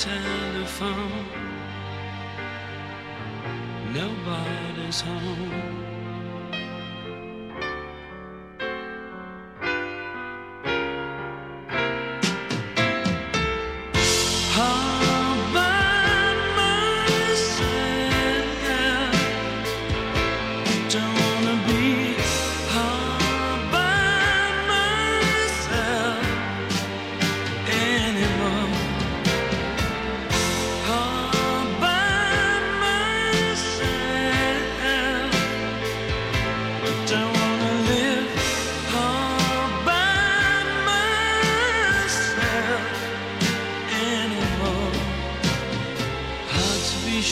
Telephone, nobody's home.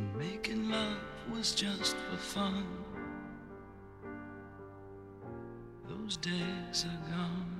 And making love was just for fun. Those days are gone.